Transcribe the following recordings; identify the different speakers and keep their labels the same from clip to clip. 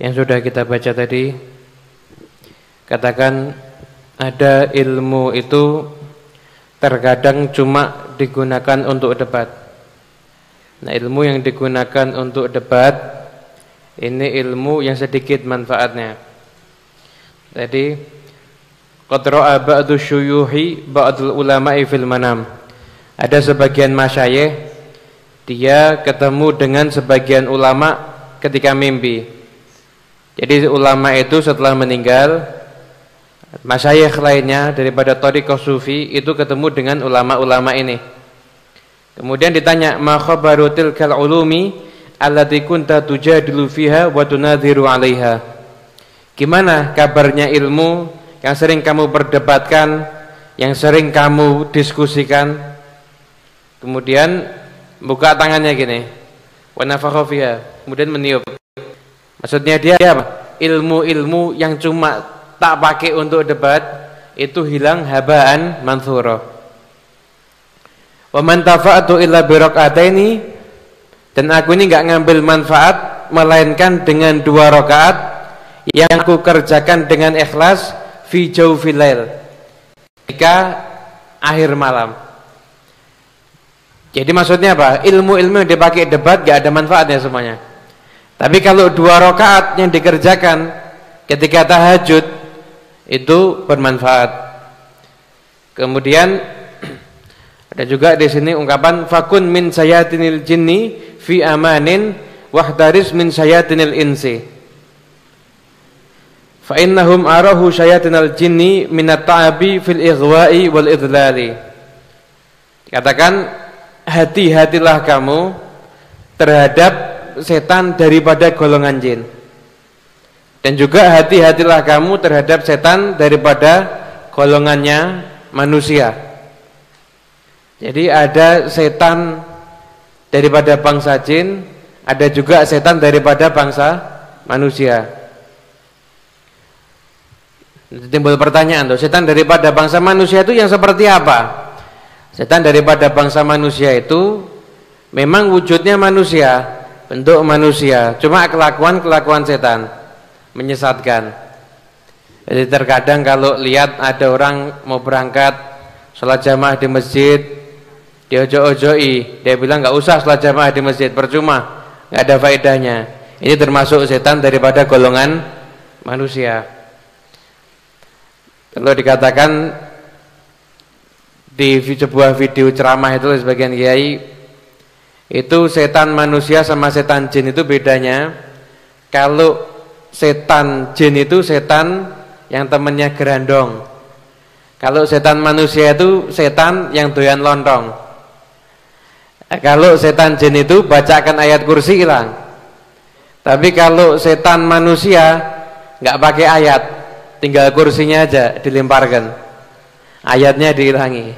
Speaker 1: yang sudah kita baca tadi katakan ada ilmu itu terkadang cuma digunakan untuk debat. Nah, ilmu yang digunakan untuk debat ini ilmu yang sedikit manfaatnya. Jadi qad ra'a ba'du syuyuhi ba'dul ulama'i fil manam. Ada sebagian masyayikh dia ketemu dengan sebagian ulama ketika mimpi. Jadi ulama itu setelah meninggal masyayikh lainnya daripada tariqah sufi itu ketemu dengan ulama-ulama ini. Kemudian ditanya, "Ma khabaru tilkal ulumi allati kunta tujadilu fiha wa tunadhiru 'alaiha?" Gimana kabarnya ilmu yang sering kamu perdebatkan, yang sering kamu diskusikan? Kemudian buka tangannya gini. Wa nafakha fiha, kemudian meniup. Maksudnya dia apa? Ilmu-ilmu yang cuma tak pakai untuk debat itu hilang habaan mansura. Wa man tafa'atu illa ini dan aku ini enggak ngambil manfaat melainkan dengan dua rakaat yang aku kerjakan dengan ikhlas fi jawfil lail. Ketika akhir malam. Jadi maksudnya apa? Ilmu-ilmu yang dipakai debat gak ada manfaatnya semuanya. Tapi kalau dua rakaat yang dikerjakan ketika tahajud itu bermanfaat. Kemudian ada juga di sini ungkapan fakun min sayatinil jinni fi amanin wahdaris min sayatinil insi. Fa innahum arahu sayatinal jinni min at-ta'abi fil ighwa'i wal idlali. Katakan hati-hatilah kamu terhadap setan daripada golongan jin. Dan juga hati-hatilah kamu terhadap setan daripada golongannya manusia. Jadi ada setan daripada bangsa jin, ada juga setan daripada bangsa manusia. Timbul pertanyaan tuh, setan daripada bangsa manusia itu yang seperti apa? Setan daripada bangsa manusia itu memang wujudnya manusia, bentuk manusia, cuma kelakuan-kelakuan setan menyesatkan. Jadi terkadang kalau lihat ada orang mau berangkat sholat jamaah di masjid dia ojo-ojoi, dia bilang nggak usah sholat jamaah di masjid, percuma, nggak ada faedahnya. Ini termasuk setan daripada golongan manusia. Kalau dikatakan di sebuah video ceramah itu sebagian kiai itu setan manusia sama setan jin itu bedanya kalau setan jin itu setan yang temannya gerandong kalau setan manusia itu setan yang doyan lontong kalau setan jin itu bacakan ayat kursi hilang. Tapi kalau setan manusia nggak pakai ayat, tinggal kursinya aja dilemparkan. Ayatnya dihilangi.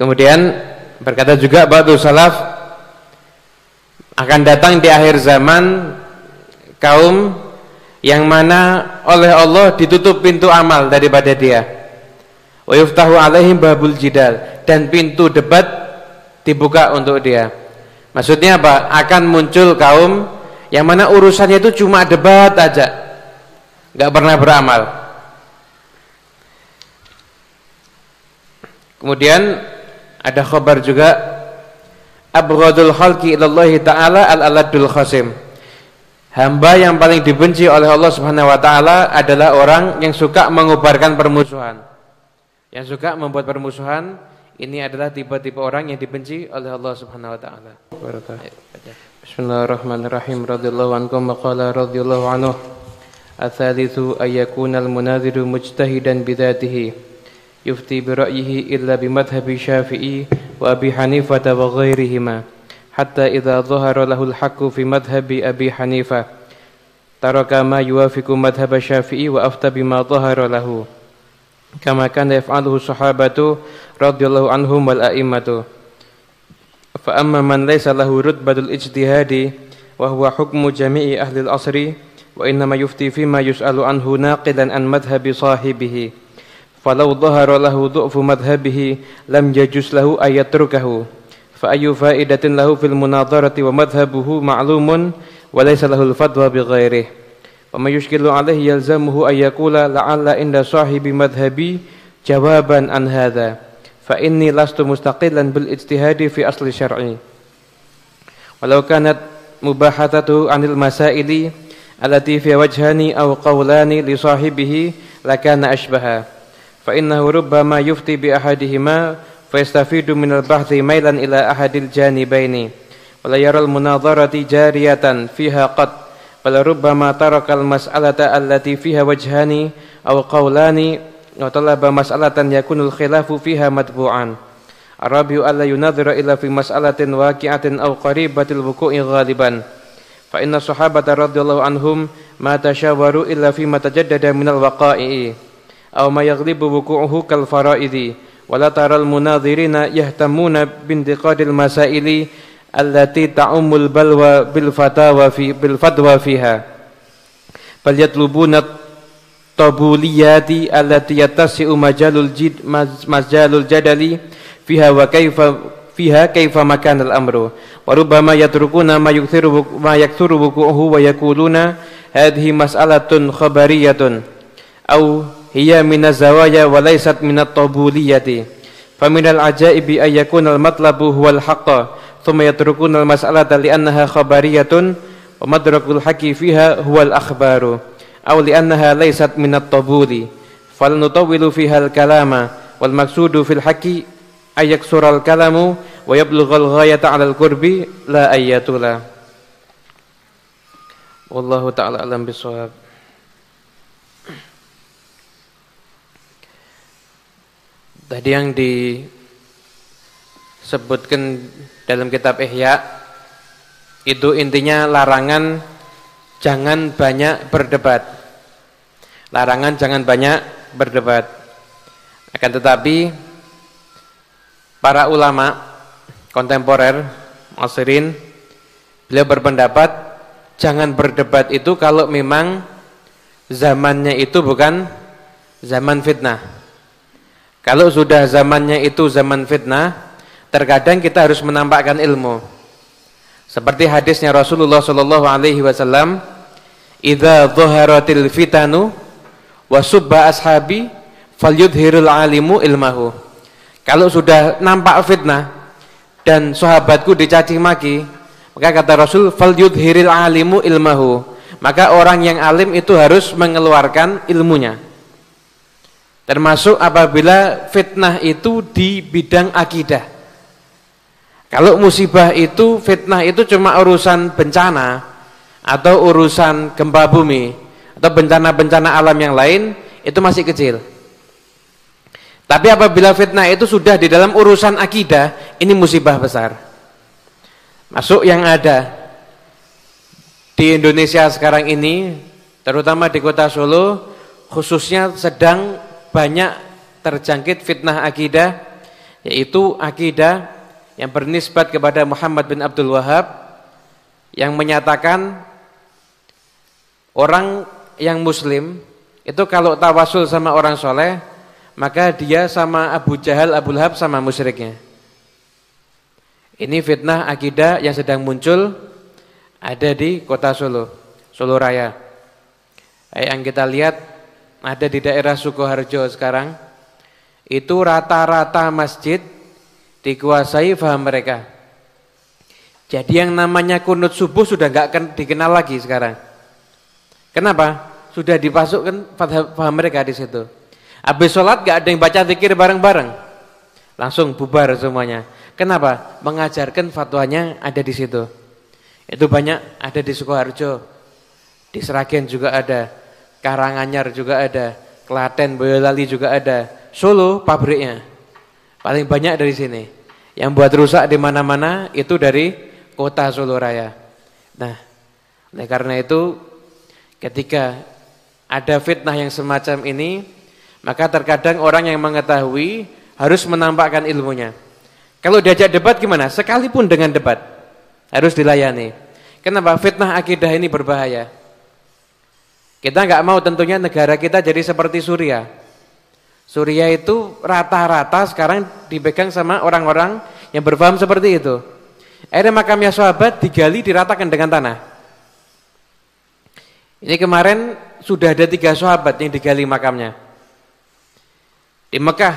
Speaker 1: Kemudian berkata juga batu salaf akan datang di akhir zaman kaum yang mana oleh Allah ditutup pintu amal daripada dia. Wa yuftahu alaihim babul jidal dan pintu debat dibuka untuk dia. Maksudnya apa? Akan muncul kaum yang mana urusannya itu cuma debat aja. nggak pernah beramal. Kemudian ada khabar juga abghadul khalqi ilallahi ta'ala al-aladul khasim. Hamba yang paling dibenci oleh Allah Subhanahu wa taala adalah orang yang suka mengubarkan permusuhan. Yang suka membuat permusuhan ini adalah tipe-tipe orang yang dibenci oleh Allah Subhanahu wa taala. Bismillahirrahmanirrahim. Radhiyallahu ankum wa qala radhiyallahu anhu. Ats-tsalitsu ay yakuna al-munadhiru mujtahidan bidzatihi يفتي برأيه إلا بمذهب الشافعي وأبي حنيفة وغيرهما حتى إذا ظهر له الحق في مذهب أبي حنيفة ترك ما يوافق مذهب الشافعي وأفتى بما ظهر له. كما كان يفعله الصحابة رضي الله عنهم والأئمة. فأما من ليس له رتبة الاجتهاد وهو حكم جميع أهل العصر وإنما يفتي فيما يسأل عنه ناقلا عن مذهب صاحبه. falau dhahara lahu du'fu madhhabihi lam yajuz lahu ayatrukahu fa ayu fa'idatin lahu fil munadharati wa madhhabuhu ma'lumun وليس له الفتوى بغيره وما يشكل عليه يلزمه أن يقول لعل عند صاحب مذهبي جوابا عن هذا فإني لست مستقلا بالاجتهاد في أصل الشرع ولو كانت مباحثته عن المسائل التي في وجهان أو قولان لصاحبه لكان أشبها فإنه ربما يفتي بأحدهما فيستفيد من البحث ميلا إلى أحد الجانبين. ولا يرى المناظرة جارية فيها قط بل ربما ترك المسألة التي فيها وجهان أو قولان وطلب مسألة يكون الخلاف فيها متبوعا. الرابع ألا ينظر إلا في مسألة واقعة أو قريبة الوقوع غالبا. فإن الصحابة رضي الله عنهم ما تشاوروا إلا فيما تجدد من الوقائع. aw ma yaghlibu wuqu'uhu kal fara'idi wala taral munadhirina yahtamuna bindiqadil masaili allati ta'umul balwa bil fatawa fi bil fadwa fiha bal yatlubuna tabuliyati allati yattasi'u majalul jid majalul jadali fiha wa kaifa fiha kaifa makanal amru wa rubbama yatrukuna ma yukthiru ma yakthuru wuquhu wa yaquluna hadhihi mas'alatun khabariyatun aw هي من الزوايا وليست من الطبولية فمن العجائب أن يكون المطلب هو الحق ثم يتركون المسألة لأنها خبرية ومدرك الحق فيها هو الأخبار أو لأنها ليست من الطبول. فلنطول فيها الكلام والمقصود في الحق أن يكسر الكلام ويبلغ الغاية على القرب لا أن يطول. والله تعالى أعلم بالصواب. Tadi yang disebutkan dalam kitab Ihya itu intinya larangan jangan banyak berdebat. Larangan jangan banyak berdebat. Akan tetapi para ulama kontemporer Masirin beliau berpendapat jangan berdebat itu kalau memang zamannya itu bukan zaman fitnah. Kalau sudah zamannya itu zaman fitnah, terkadang kita harus menampakkan ilmu. Seperti hadisnya Rasulullah sallallahu alaihi wasallam, "Idza dhaharatil fitanu wa subba ashabi falyudhirul alimu ilmahu." Kalau sudah nampak fitnah dan sahabatku dicaci maki, maka kata Rasul, "Falyudhiril alimu ilmahu." Maka orang yang alim itu harus mengeluarkan ilmunya. Termasuk apabila fitnah itu di bidang akidah. Kalau musibah itu, fitnah itu cuma urusan bencana atau urusan gempa bumi atau bencana-bencana alam yang lain, itu masih kecil. Tapi apabila fitnah itu sudah di dalam urusan akidah, ini musibah besar. Masuk yang ada di Indonesia sekarang ini, terutama di kota Solo, khususnya sedang banyak terjangkit fitnah akidah yaitu akidah yang bernisbat kepada Muhammad bin Abdul Wahab yang menyatakan orang yang muslim itu kalau tawasul sama orang soleh maka dia sama Abu Jahal, Abu Lahab sama musyriknya. Ini fitnah akidah yang sedang muncul ada di kota Solo, Solo Raya. Yang kita lihat ada di daerah Sukoharjo sekarang itu rata-rata masjid dikuasai faham mereka. Jadi yang namanya kunut subuh sudah nggak dikenal lagi sekarang. Kenapa? Sudah dipasukkan faham mereka di situ. Habis sholat nggak ada yang baca zikir bareng-bareng, langsung bubar semuanya. Kenapa? Mengajarkan fatwanya ada di situ. Itu banyak ada di Sukoharjo, di Seragen juga ada. Karanganyar juga ada, Klaten, Boyolali juga ada, Solo pabriknya. Paling banyak dari sini. Yang buat rusak di mana-mana itu dari kota Solo Raya. Nah, oleh karena itu ketika ada fitnah yang semacam ini, maka terkadang orang yang mengetahui harus menampakkan ilmunya. Kalau diajak debat gimana? Sekalipun dengan debat harus dilayani. Kenapa? Fitnah akidah ini berbahaya. Kita nggak mau tentunya negara kita jadi seperti Suria. Suria itu rata-rata sekarang dipegang sama orang-orang yang berpaham seperti itu. Akhirnya makamnya sahabat digali diratakan dengan tanah. Ini kemarin sudah ada tiga sahabat yang digali makamnya. Di Mekah,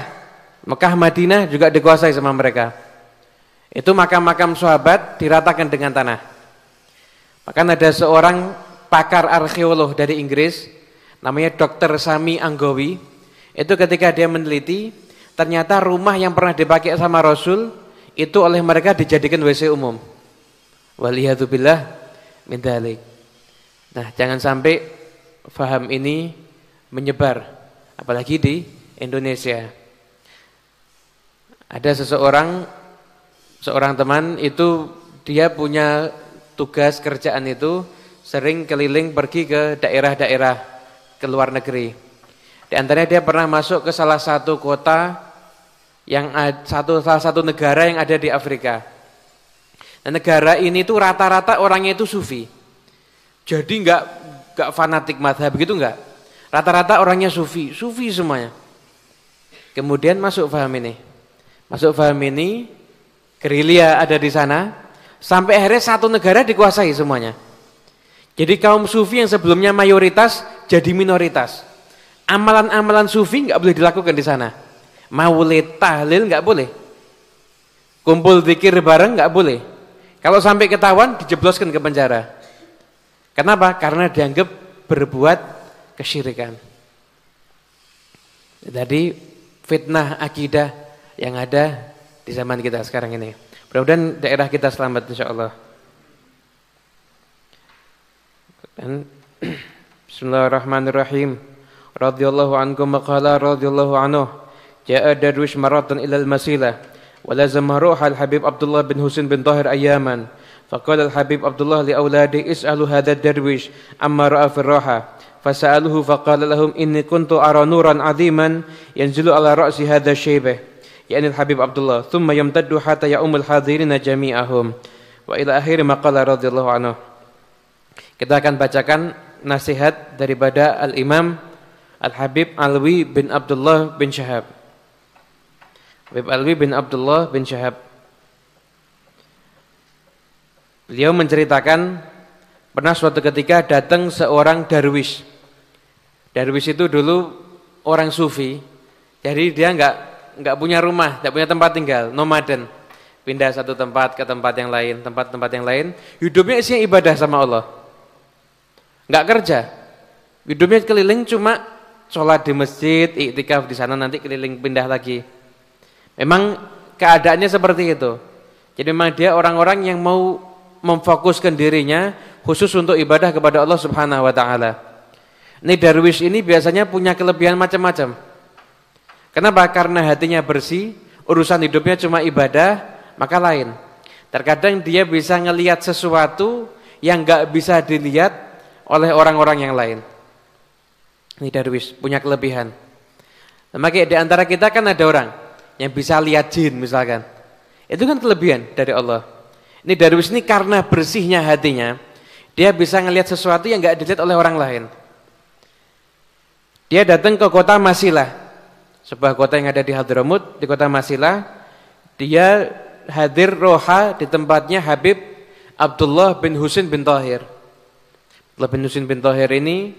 Speaker 1: Mekah Madinah juga dikuasai sama mereka. Itu makam-makam sahabat diratakan dengan tanah. Bahkan ada seorang pakar arkeolog dari Inggris, namanya Dr. Sami Anggowi. Itu ketika dia meneliti, ternyata rumah yang pernah dipakai sama Rasul, itu oleh mereka dijadikan WC umum. Waliyahzubillah min. Nah, jangan sampai faham ini menyebar apalagi di Indonesia. Ada seseorang seorang teman itu dia punya tugas kerjaan itu sering keliling pergi ke daerah-daerah ke luar negeri. Di antaranya dia pernah masuk ke salah satu kota yang satu salah satu negara yang ada di Afrika. Dan negara ini tuh rata-rata orangnya itu sufi. Jadi enggak enggak fanatik madhab begitu enggak. Rata-rata orangnya sufi, sufi semuanya. Kemudian masuk faham ini. Masuk faham ini, gerilya ada di sana, sampai akhirnya satu negara dikuasai semuanya. Jadi kaum sufi yang sebelumnya mayoritas jadi minoritas. Amalan-amalan sufi enggak boleh dilakukan di sana. Maulid, tahlil enggak boleh. Kumpul zikir bareng enggak boleh. Kalau sampai ketahuan dijebloskan ke penjara. Kenapa? Karena dianggap berbuat kesyirikan. Jadi fitnah akidah yang ada di zaman kita sekarang ini. Mudah-mudahan daerah kita selamat insya Allah. Dan Bismillahirrahmanirrahim. Radhiyallahu ankum maqala radhiyallahu anhu. Ja'a darwish maratan ila al-masilah. ولازم روح الحبيب عبد الله بن حسين بن طاهر أياما فقال الحبيب عبد الله لأولاده اسألوا هذا الدرويش أما رأى في الراحة فسألوه فقال لهم إني كنت أرى نورا عظيما ينزل على رأس هذا الشيبة يعني الحبيب عبد الله ثم يمتد حتى يؤم الحاضرين جميعهم وإلى آخر ما قال رضي الله عنه Kita akan bacakan nasihat daripada Al-Imam Al-Habib Alwi bin Abdullah bin Syahab. Habib Alwi bin Abdullah bin Syahab Beliau menceritakan pernah suatu ketika datang seorang darwis. Darwis itu dulu orang sufi. Jadi dia enggak enggak punya rumah, enggak punya tempat tinggal, nomaden. Pindah satu tempat ke tempat yang lain, tempat-tempat yang lain. Hidupnya isinya ibadah sama Allah. Enggak kerja. Hidupnya keliling cuma sholat di masjid, iktikaf di sana nanti keliling pindah lagi. Memang keadaannya seperti itu. Jadi memang dia orang-orang yang mau memfokuskan dirinya khusus untuk ibadah kepada Allah Subhanahu wa taala. Ini darwish ini biasanya punya kelebihan macam-macam. Kenapa? Karena hatinya bersih, urusan hidupnya cuma ibadah, maka lain. Terkadang dia bisa ngelihat sesuatu yang enggak bisa dilihat oleh orang-orang yang lain. Ini darwish punya kelebihan. Maka di antara kita kan ada orang yang bisa lihat jin misalkan. Itu kan kelebihan dari Allah. Ini Darwis ini karena bersihnya hatinya, dia bisa ngelihat sesuatu yang nggak dilihat oleh orang lain. Dia datang ke kota Masilah, sebuah kota yang ada di Hadramut, di kota Masilah. Dia hadir roha di tempatnya Habib Abdullah bin Husin bin Tahir. Abdullah bin Husin bin Tahir ini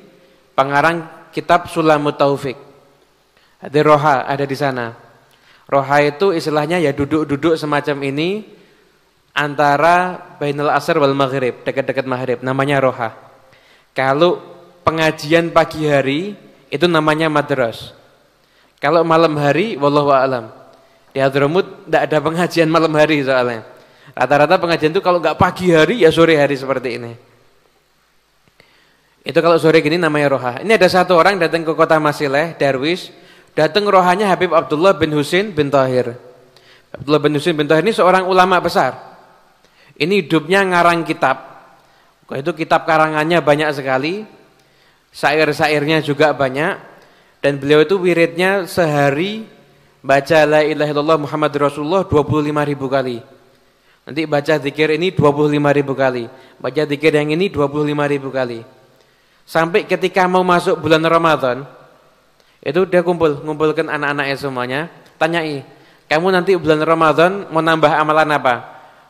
Speaker 1: pengarang kitab Sulamut Taufik. Hadir roha ada di sana. Roha itu istilahnya ya duduk-duduk semacam ini antara Bainal Asr wal Maghrib, dekat-dekat Maghrib, namanya roha. Kalau pengajian pagi hari itu namanya madras. Kalau malam hari wallahu alam. Di Hadramut tidak ada pengajian malam hari soalnya. Rata-rata pengajian itu kalau nggak pagi hari ya sore hari seperti ini. Itu kalau sore gini namanya roha. Ini ada satu orang datang ke kota Masileh, Darwis, datang rohanya Habib Abdullah bin Husin bin Tahir. Abdullah bin Husin bin Tahir ini seorang ulama besar. Ini hidupnya ngarang kitab. Itu kitab karangannya banyak sekali. Syair-syairnya juga banyak. Dan beliau itu wiridnya sehari baca la ilaha illallah Muhammad Rasulullah 25 ribu kali. Nanti baca zikir ini 25 ribu kali. Baca zikir yang ini 25 ribu kali. Sampai ketika mau masuk bulan Ramadan, itu dia kumpul, ngumpulkan anak-anaknya semuanya, tanyai, kamu nanti bulan Ramadan mau nambah amalan apa?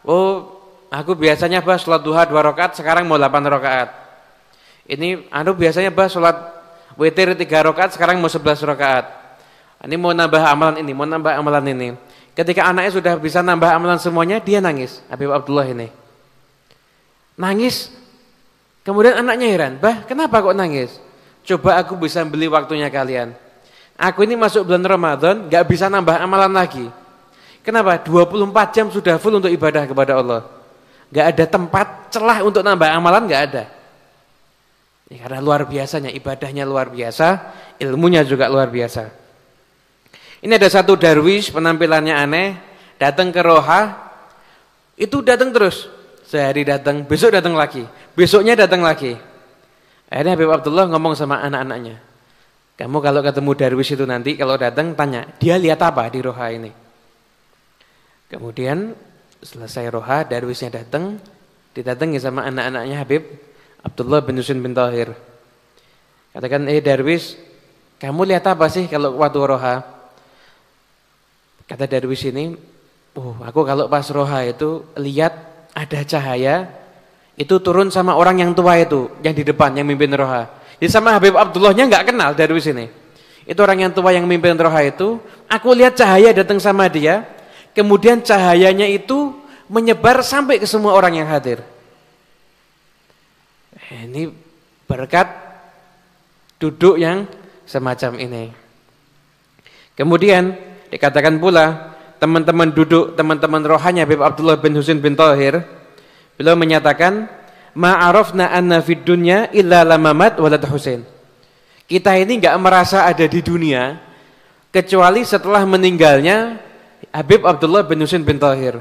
Speaker 1: Oh, Aku biasanya bahas sholat duha dua rakaat, sekarang mau delapan rakaat. Ini anu biasanya bah sholat witir tiga rakaat sekarang mau sebelas rakaat. Ini mau nambah amalan ini, mau nambah amalan ini. Ketika anaknya sudah bisa nambah amalan semuanya, dia nangis. Habib Abdullah ini. Nangis. Kemudian anaknya heran, "Bah, kenapa kok nangis?" Coba aku bisa beli waktunya kalian. Aku ini masuk bulan Ramadan, gak bisa nambah amalan lagi. Kenapa? 24 jam sudah full untuk ibadah kepada Allah. Gak ada tempat celah untuk nambah amalan, gak ada. Ya, karena luar biasanya, ibadahnya luar biasa, ilmunya juga luar biasa. Ini ada satu darwis penampilannya aneh, datang ke Roha, itu datang terus. Sehari datang, besok datang lagi, besoknya datang lagi. Akhirnya Habib Abdullah ngomong sama anak-anaknya, kamu kalau ketemu darwis itu nanti, kalau datang tanya, dia lihat apa di Roha ini? Kemudian selesai Roha, darwisnya datang, didatangi sama anak-anaknya Habib Abdullah bin Husain bin Tahir. Katakan, eh Darwis, kamu lihat apa sih kalau waktu roha? Kata Darwis ini, oh aku kalau pas roha itu lihat ada cahaya, itu turun sama orang yang tua itu, yang di depan, yang mimpin roha. Jadi sama Habib Abdullahnya nggak kenal Darwis ini. Itu orang yang tua yang mimpin roha itu, aku lihat cahaya datang sama dia, kemudian cahayanya itu menyebar sampai ke semua orang yang hadir. Ini berkat duduk yang semacam ini. Kemudian dikatakan pula teman-teman duduk, teman-teman rohanya Habib Abdullah bin Husain bin Tahir, beliau menyatakan ma'arafna anna fid dunya illa lamamat walad Husain. Kita ini enggak merasa ada di dunia kecuali setelah meninggalnya Habib Abdullah bin Husain bin Tahir.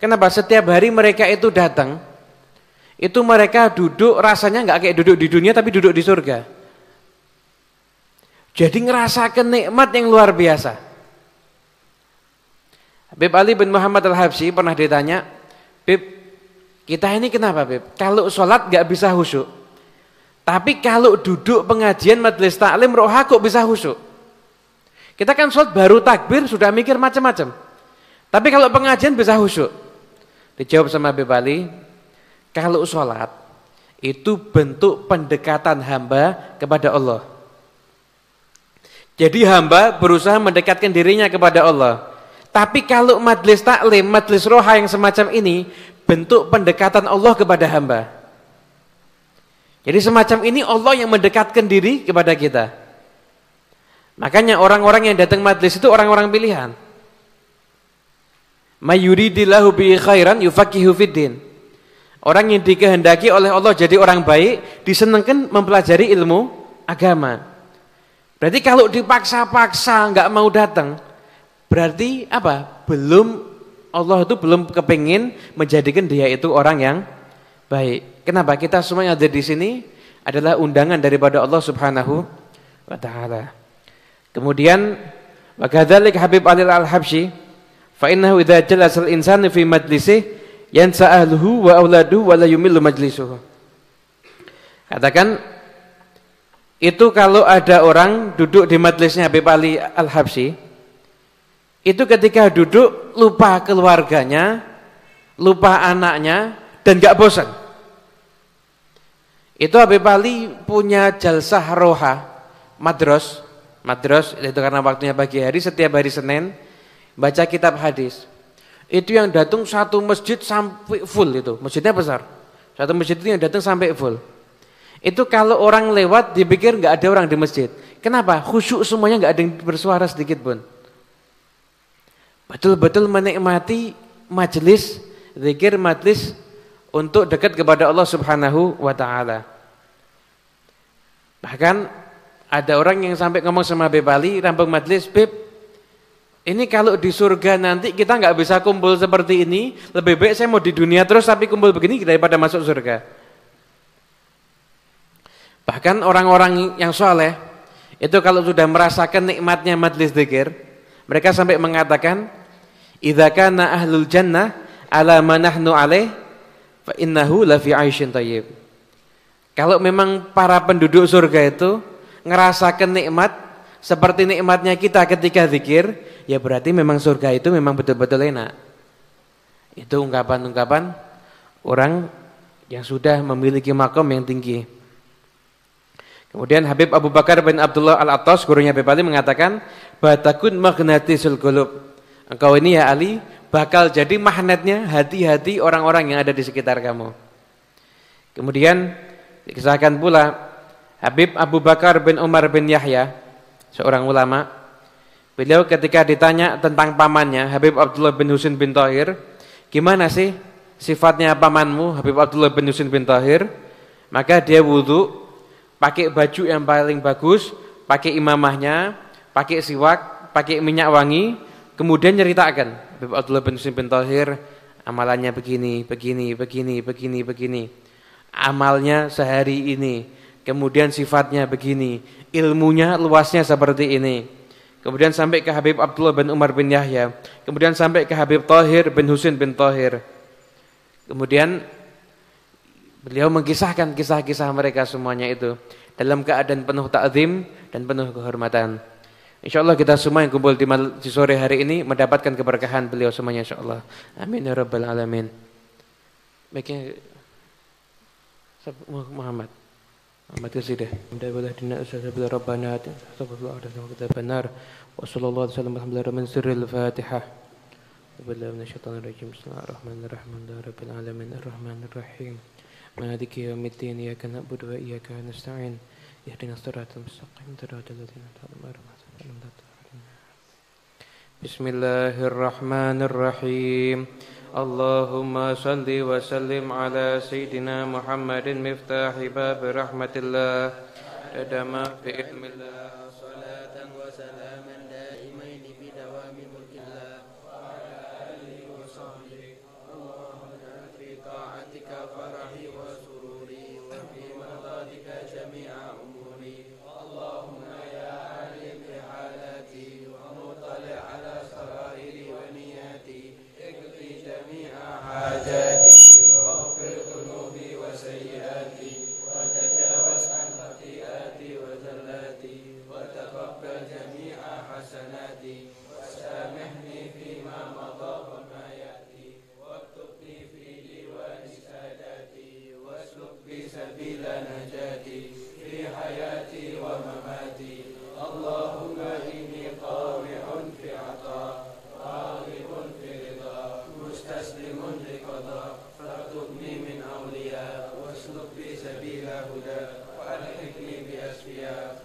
Speaker 1: Kenapa setiap hari mereka itu datang itu mereka duduk rasanya nggak kayak duduk di dunia tapi duduk di surga. Jadi ngerasakan nikmat yang luar biasa. Habib Ali bin Muhammad Al-Habsyi pernah ditanya, Bib, kita ini kenapa Bib? Kalau sholat nggak bisa khusyuk. Tapi kalau duduk pengajian majelis taklim roha kok bisa khusyuk? Kita kan sholat baru takbir sudah mikir macam-macam. Tapi kalau pengajian bisa khusyuk. Dijawab sama Habib Ali, kalau sholat itu bentuk pendekatan hamba kepada Allah. Jadi hamba berusaha mendekatkan dirinya kepada Allah. Tapi kalau majlis taklim, majlis roha yang semacam ini bentuk pendekatan Allah kepada hamba. Jadi semacam ini Allah yang mendekatkan diri kepada kita. Makanya orang-orang yang datang majlis itu orang-orang pilihan. Mayuridillahu bi khairan yufaqihu fiddin. Orang yang dikehendaki oleh Allah jadi orang baik, disenangkan mempelajari ilmu agama. Berarti kalau dipaksa-paksa nggak mau datang, berarti apa? Belum Allah itu belum kepingin menjadikan dia itu orang yang baik. Kenapa? Kita semua yang ada di sini adalah undangan daripada Allah Subhanahu wa taala. Kemudian wa Habib Ali Al-Habsyi fa innahu idza jalasa al-insanu fi majlisihi yansa ahluhu wa auladu wa la yumillu majlisuhu. Katakan itu kalau ada orang duduk di majlisnya Habib Ali Al-Habsyi itu ketika duduk lupa keluarganya, lupa anaknya dan gak bosan. Itu Habib Ali punya jalsah roha, madros, madros itu karena waktunya pagi hari setiap hari Senin baca kitab hadis. Itu yang datang satu masjid sampai full itu. Masjidnya besar. Satu masjid itu yang datang sampai full. Itu kalau orang lewat dipikir nggak ada orang di masjid. Kenapa? Khusyuk semuanya nggak ada yang bersuara sedikit pun. Betul-betul menikmati majelis zikir majelis untuk dekat kepada Allah Subhanahu wa taala. Bahkan ada orang yang sampai ngomong sama Beb Ali, rampung majelis, "Beb, ini kalau di surga nanti kita nggak bisa kumpul seperti ini, lebih baik saya mau di dunia terus tapi kumpul begini daripada masuk surga. Bahkan orang-orang yang soleh itu kalau sudah merasakan nikmatnya majlis zikir, mereka sampai mengatakan, "Idza kana ahlul jannah ala ma nahnu alaih, fa innahu la fi 'aisyin thayyib." Kalau memang para penduduk surga itu ngerasakan nikmat seperti nikmatnya kita ketika zikir, ya berarti memang surga itu memang betul-betul enak. Itu ungkapan-ungkapan orang yang sudah memiliki makom yang tinggi. Kemudian Habib Abu Bakar bin Abdullah Al-Attas, gurunya Habib Ali mengatakan, "Batakun magnatisul qulub." Engkau ini ya Ali bakal jadi magnetnya hati-hati orang-orang yang ada di sekitar kamu. Kemudian dikisahkan pula Habib Abu Bakar bin Umar bin Yahya, seorang ulama. Beliau ketika ditanya tentang pamannya Habib Abdullah bin Husin bin Tahir, gimana sih sifatnya pamanmu Habib Abdullah bin Husin bin Tahir? Maka dia wudhu pakai baju yang paling bagus, pakai imamahnya, pakai siwak, pakai minyak wangi, kemudian nyeritakan Habib Abdullah bin Muslim bin Tahir amalannya begini, begini, begini, begini, begini. Amalnya sehari ini, kemudian sifatnya begini, ilmunya luasnya seperti ini. Kemudian sampai ke Habib Abdullah bin Umar bin Yahya, kemudian sampai ke Habib Tahir bin Husin bin Tahir. Kemudian Beliau mengisahkan kisah-kisah mereka semuanya itu dalam keadaan penuh ta'zim dan penuh kehormatan. InsyaAllah kita semua yang kumpul di, di sore hari ini mendapatkan keberkahan beliau semuanya insyaAllah. Amin ya rabbal alamin. Baiknya Muhammad. Muhammad Qasidah. Alhamdulillah dina usaha bila rabbana astagfirullah dan kita benar. Wa sallallahu alaihi wasallam alhamdulillah min sirril Fatihah. Bismillahirrahmanirrahim. Bismillahirrahmanirrahim. Rabbil alamin arrahmanir rahim. مالك يوم الدين إياك نعبد وإياك نستعين اهدنا الصراط المستقيم صراط الذين أنعمت بسم الله الرحمن الرحيم اللهم صل وسلم على سيدنا محمد مفتاح باب رحمة الله تدم في علم الله
Speaker 2: سبيل نجاتي في
Speaker 1: حياتي ومماتي. اللهم إني طامع في عطاء راغب في رضا مستسلم لقضاء. فاكتبني من أولياء واسلك بي سبيل هدى وألحقني بأسفياء.